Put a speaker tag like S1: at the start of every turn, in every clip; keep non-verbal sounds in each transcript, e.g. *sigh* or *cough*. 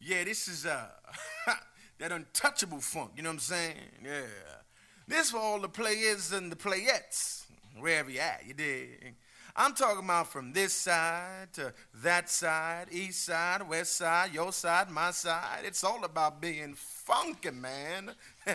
S1: Yeah, this is uh *laughs* that untouchable funk, you know what I'm saying? Yeah. This for all the players and the playettes, wherever you at, you dig? I'm talking about from this side to that side, east side, west side, your side, my side. It's all about being funky, man. *laughs*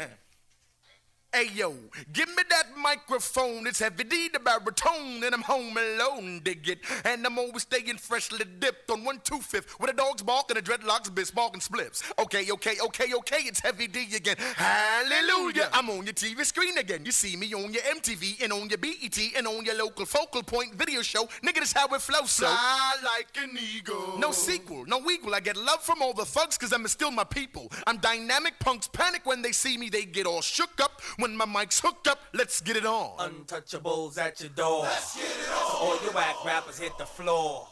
S1: Hey yo, give me that microphone. It's Heavy D, the baritone, and I'm home alone, dig it. And I'm always staying freshly dipped on one two fifth with a dog's bark and a dreadlocks bismarck and spliffs. Okay, okay, okay, okay, it's Heavy D again. Hallelujah. I'm on your TV screen again. You see me on your MTV and on your BET and on your local focal point video show. Nigga, this how it flows. So
S2: Fly like an eagle.
S1: no sequel, no equal. I get love from all the thugs cause I'm still my people. I'm dynamic, punks panic when they see me, they get all shook up. When my mic's hooked up, let's get it on.
S3: Untouchables at your door. Let's get it on. So all your whack rappers hit the floor.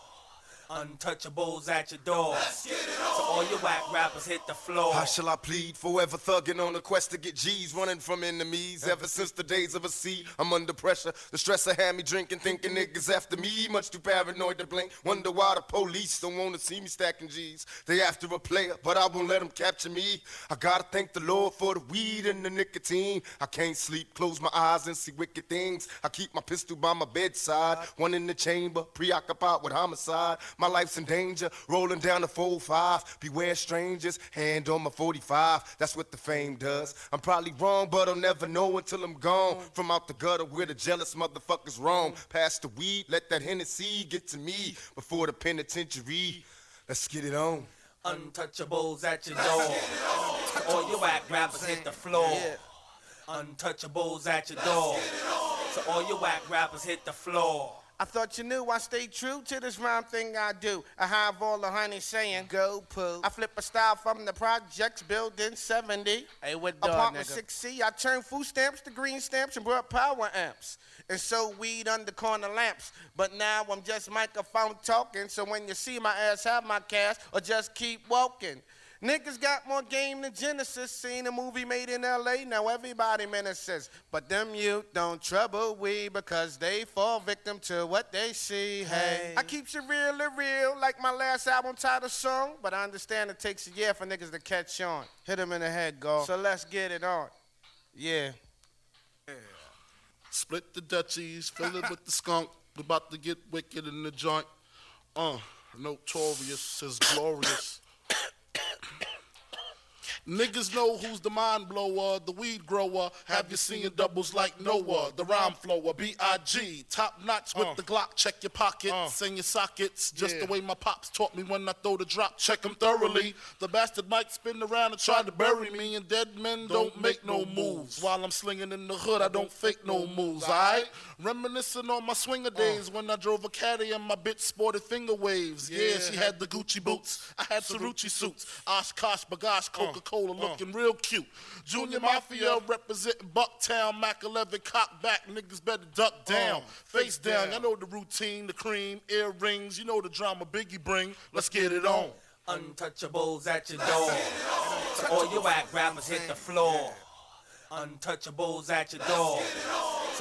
S3: Untouchables at your door. So all your whack rappers hit the floor.
S2: How shall I plead? Forever thugging on a quest to get G's, running from enemies. Ever since the days of a sea, I'm under pressure. The stress had me drinking, thinking niggas after me. Much too paranoid to blink. Wonder why the police don't wanna see me stacking G's. They after a player, but I won't let them capture me. I gotta thank the Lord for the weed and the nicotine. I can't sleep, close my eyes and see wicked things. I keep my pistol by my bedside, one in the chamber, preoccupied with homicide. My life's in danger, rolling down the 4-5. Beware strangers, hand on my 45. That's what the fame does. I'm probably wrong, but I'll never know until I'm gone. From out the gutter where the jealous motherfuckers roam. Pass the weed, let that Hennessy get to me before the penitentiary. Let's get it on.
S3: Untouchables at your door. So all your whack rappers hit the floor. Untouchables at your door. So all your whack rappers hit the floor.
S4: I thought you knew I stay true to this rhyme thing I do. I have all the honey saying, go poo. I flip a style from the projects building 70.
S5: Hey, what dog,
S4: Apartment
S5: nigga?
S4: 6C, I turned food stamps to green stamps and brought power amps. And so weed under corner lamps. But now I'm just microphone talking. So when you see my ass have my cash, or just keep walking. Niggas got more game than Genesis. Seen a movie made in LA, now everybody menaces. But them youth don't trouble we because they fall victim to what they see. Hey, I keeps it real and real, like my last album title song. But I understand it takes a year for niggas to catch on. Hit 'em in the head, go. So let's get it on. Yeah.
S6: Split the Dutchies, fill it with the skunk. We *laughs* about to get wicked in the joint. Uh, notorious is glorious. Niggas know who's the mind blower, the weed grower. Have you seen doubles like Noah? The rhyme flower, B.I.G. Top notch with uh. the Glock. Check your pockets uh. and your sockets. Just the way my pops taught me when I throw the drop. Check them thoroughly. The bastard might spin around and try to bury me. And dead men don't make no moves. While I'm slinging in the hood, I don't fake no moves, alright? Reminiscing on my swinger uh. days when I drove a caddy and my bitch sported finger waves. Yeah, she had the Gucci boots. I had Cerruti suits. Oshkosh, B'gosh, Coca-Cola Uh. looking real cute. Junior Mafia representing Bucktown, Mac 11 cock back. Niggas better duck uh, down, face down. I know the routine, the cream, earrings. You know the drama Biggie bring. Let's get it on.
S3: Untouchables at your door. So all your whack rappers hit the floor. Untouchables at your door.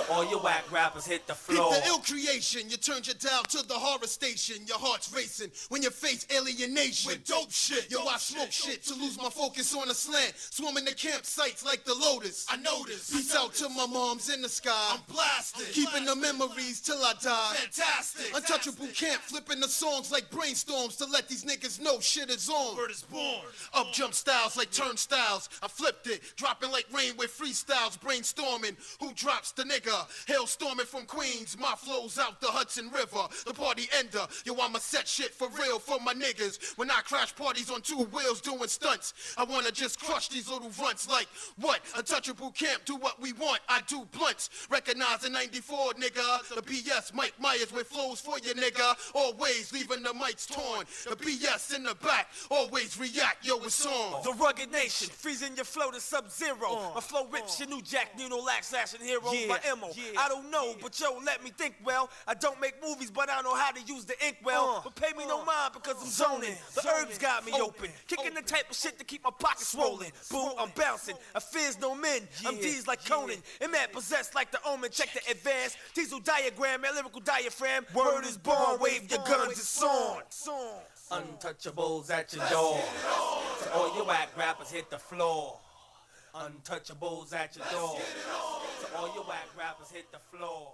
S3: So all your whack rappers hit the
S7: Hit
S3: floor.
S7: the ill creation, you turned your dial to the horror station. Your heart's racing when you face alienation. With dope shit, yo, I smoke shit to lose my focus on a slant. Swarming the campsites like the Lotus. I notice. Peace out to my moms in the sky. I'm blasted. Keeping the memories till I die. Fantastic. Untouchable camp, flipping the songs like brainstorms to let these niggas know shit is on. Word is born. Up jump styles like turnstiles. I flipped it, dropping like rain with freestyles, brainstorming. Who drops the nigga? Hail storming from Queens, my flows out the Hudson River. The party ender, yo, I'ma set shit for real for my niggas. When I crash parties on two wheels doing stunts, I wanna just crush these little runts like what? Untouchable camp, do what we want. I do blunts, Recognize the 94, nigga. The BS Mike Myers with flows for you, nigga. Always leaving the mics torn. The BS in the back, always react, yo, it's on.
S3: The rugged nation, freezing your flow to sub zero. My flow rips your new Jack Nuno lax action hero. My MO. I don't know, but yo, let me think well. I don't make movies, but I know how to use the ink well. Uh, but pay me no uh, mind because I'm zoning. The herbs got me open. Kicking the type of shit to keep my pockets swollen. Boo, I'm bouncing. I fears no men. I'm D's like Conan. And man possessed like the omen. Check the advance. Diesel diagram, and lyrical diaphragm. Word is born, wave your guns, it's on. Untouchables at your door. So all your whack rappers hit the floor. Untouchables at your door. So all your whack rappers hit the floor.